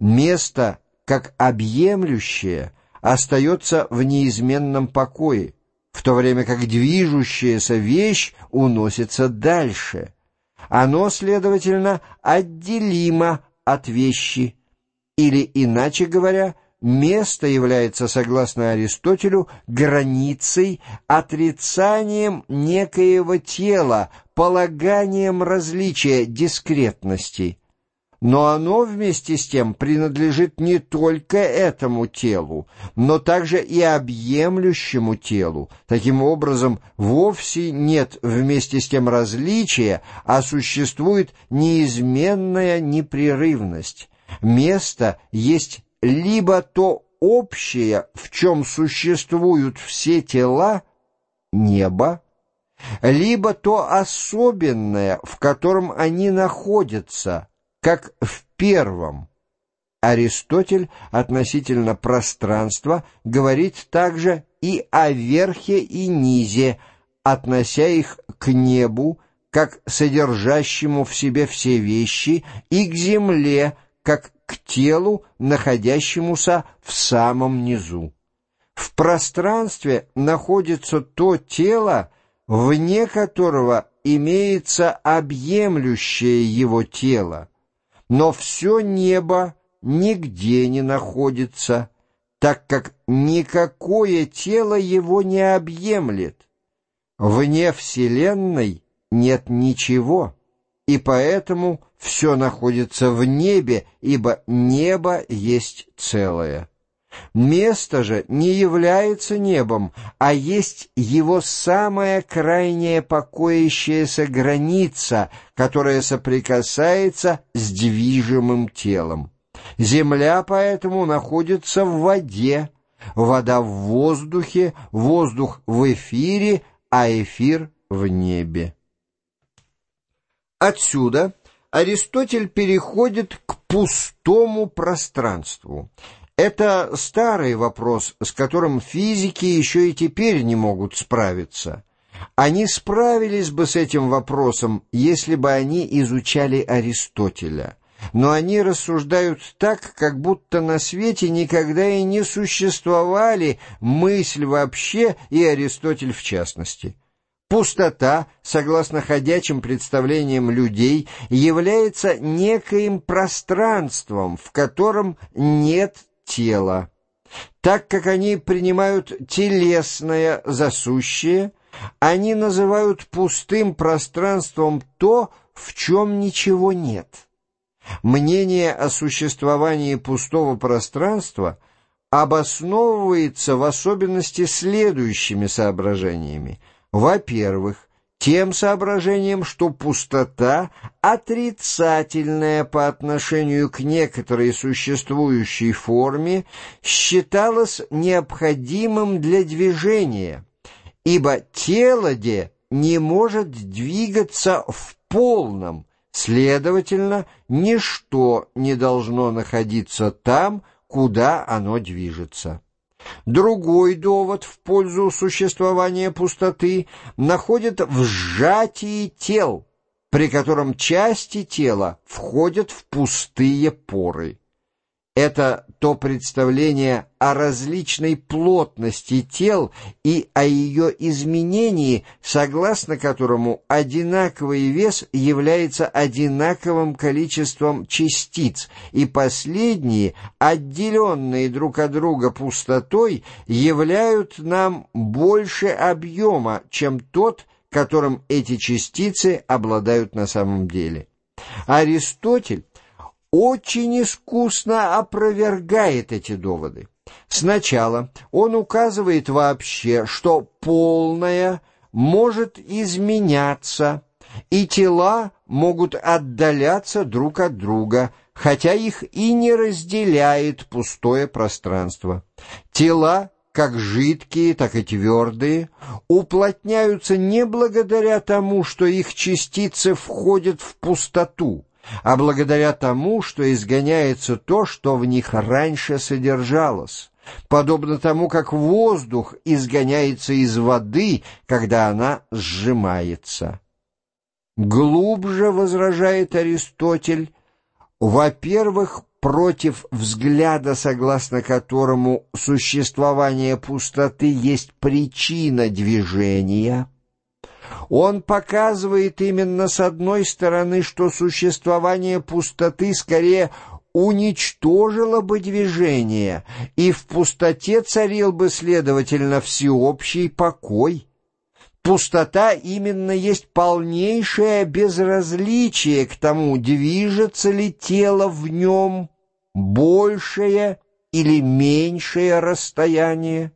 Место, как объемлющее, остается в неизменном покое, в то время как движущаяся вещь уносится дальше. Оно, следовательно, отделимо от вещи, или, иначе говоря, место является, согласно Аристотелю, границей, отрицанием некоего тела, полаганием различия, дискретности. Но оно вместе с тем принадлежит не только этому телу, но также и объемлющему телу. Таким образом, вовсе нет вместе с тем различия, а существует неизменная непрерывность. Место есть либо то общее, в чем существуют все тела, небо, либо то особенное, в котором они находятся, как в первом. Аристотель относительно пространства говорит также и о верхе и низе, относя их к небу, как содержащему в себе все вещи, и к земле, как к телу, находящемуся в самом низу. В пространстве находится то тело, вне которого имеется объемлющее его тело, но все небо нигде не находится, так как никакое тело его не объемлет. Вне Вселенной нет ничего, и поэтому все находится в небе, ибо небо есть целое. Место же не является небом, а есть его самая крайняя покоящаяся граница, которая соприкасается с движимым телом. Земля поэтому находится в воде, вода в воздухе, воздух в эфире, а эфир в небе. Отсюда Аристотель переходит к пустому пространству. Это старый вопрос, с которым физики еще и теперь не могут справиться. Они справились бы с этим вопросом, если бы они изучали Аристотеля. Но они рассуждают так, как будто на свете никогда и не существовали мысль вообще и Аристотель в частности. Пустота, согласно ходячим представлениям людей, является некоим пространством, в котором нет тела. Так как они принимают телесное засущее, они называют пустым пространством то, в чем ничего нет. Мнение о существовании пустого пространства обосновывается в особенности следующими соображениями – во-первых, тем соображением, что пустота отрицательная по отношению к некоторой существующей форме считалась необходимым для движения, ибо тело де не может двигаться в полном, следовательно, ничто не должно находиться там, куда оно движется. Другой довод в пользу существования пустоты находит в сжатии тел, при котором части тела входят в пустые поры. Это то представление о различной плотности тел и о ее изменении, согласно которому одинаковый вес является одинаковым количеством частиц, и последние, отделенные друг от друга пустотой, являют нам больше объема, чем тот, которым эти частицы обладают на самом деле. Аристотель очень искусно опровергает эти доводы. Сначала он указывает вообще, что полное может изменяться, и тела могут отдаляться друг от друга, хотя их и не разделяет пустое пространство. Тела, как жидкие, так и твердые, уплотняются не благодаря тому, что их частицы входят в пустоту, а благодаря тому, что изгоняется то, что в них раньше содержалось, подобно тому, как воздух изгоняется из воды, когда она сжимается. Глубже возражает Аристотель, во-первых, против взгляда, согласно которому существование пустоты есть причина движения, он показывает именно с одной стороны, что существование пустоты скорее уничтожило бы движение, и в пустоте царил бы, следовательно, всеобщий покой. Пустота именно есть полнейшее безразличие к тому, движется ли тело в нем большее или меньшее расстояние,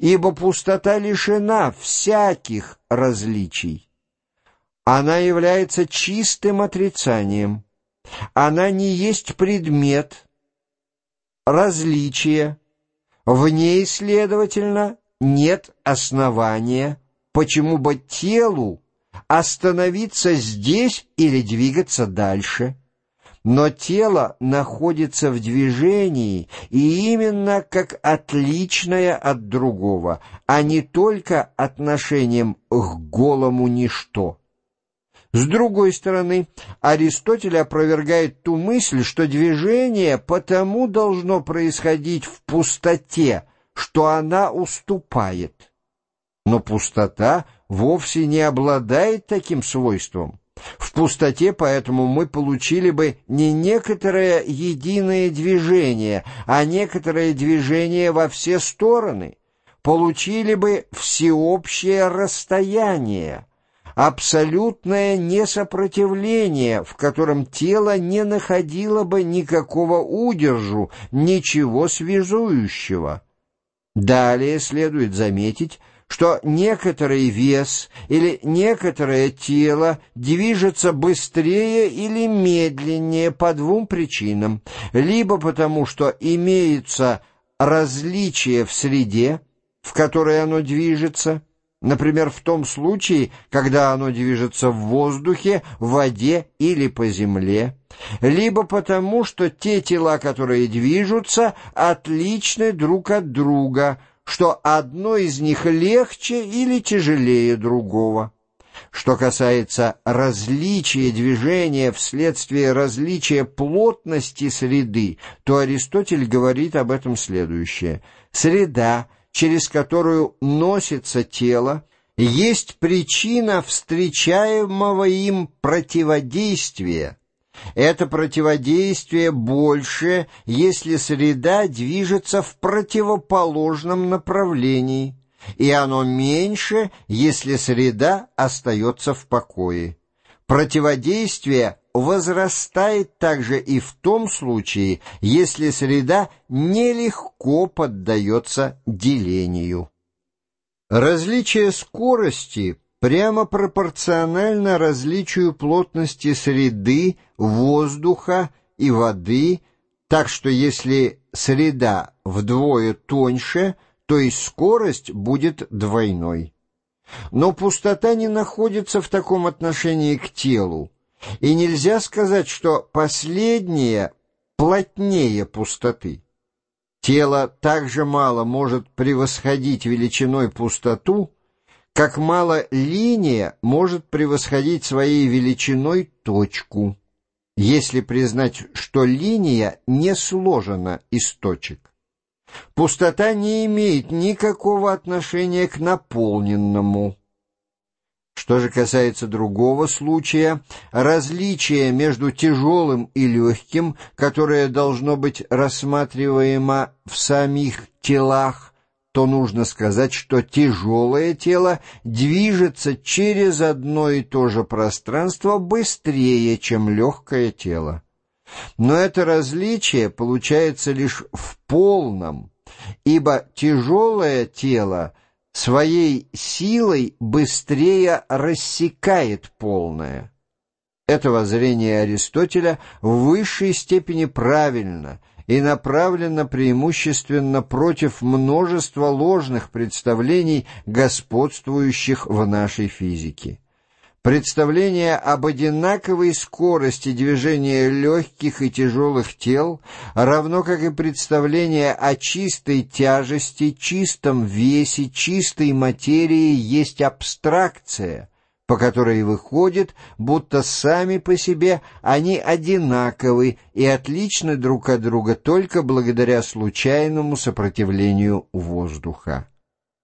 ибо пустота лишена всяких различий. Она является чистым отрицанием. Она не есть предмет, различия. В ней, следовательно, нет основания почему бы телу остановиться здесь или двигаться дальше. Но тело находится в движении, и именно как отличное от другого, а не только отношением к голому ничто. С другой стороны, Аристотель опровергает ту мысль, что движение потому должно происходить в пустоте, что она уступает но пустота вовсе не обладает таким свойством. В пустоте поэтому мы получили бы не некоторое единое движение, а некоторое движение во все стороны, получили бы всеобщее расстояние, абсолютное несопротивление, в котором тело не находило бы никакого удержу, ничего связующего. Далее следует заметить, что некоторый вес или некоторое тело движется быстрее или медленнее по двум причинам, либо потому, что имеются различия в среде, в которой оно движется, например, в том случае, когда оно движется в воздухе, в воде или по земле, либо потому, что те тела, которые движутся, отличны друг от друга – что одно из них легче или тяжелее другого. Что касается различия движения вследствие различия плотности среды, то Аристотель говорит об этом следующее. Среда, через которую носится тело, есть причина встречаемого им противодействия, это противодействие больше, если среда движется в противоположном направлении, и оно меньше, если среда остается в покое. Противодействие возрастает также и в том случае, если среда нелегко поддается делению. Различие скорости прямо пропорционально различию плотности среды, воздуха и воды, так что если среда вдвое тоньше, то и скорость будет двойной. Но пустота не находится в таком отношении к телу, и нельзя сказать, что последнее плотнее пустоты. Тело также мало может превосходить величиной пустоту, как мало линия может превосходить своей величиной точку, если признать, что линия не сложена из точек. Пустота не имеет никакого отношения к наполненному. Что же касается другого случая, различие между тяжелым и легким, которое должно быть рассматриваемо в самих телах, то нужно сказать, что тяжелое тело движется через одно и то же пространство быстрее, чем легкое тело. Но это различие получается лишь в полном, ибо тяжелое тело своей силой быстрее рассекает полное. Это воззрение Аристотеля в высшей степени правильно – и направлена преимущественно против множества ложных представлений, господствующих в нашей физике. Представление об одинаковой скорости движения легких и тяжелых тел, равно как и представление о чистой тяжести, чистом весе, чистой материи, есть абстракция, по которой выходит, будто сами по себе они одинаковы и отличны друг от друга только благодаря случайному сопротивлению воздуха.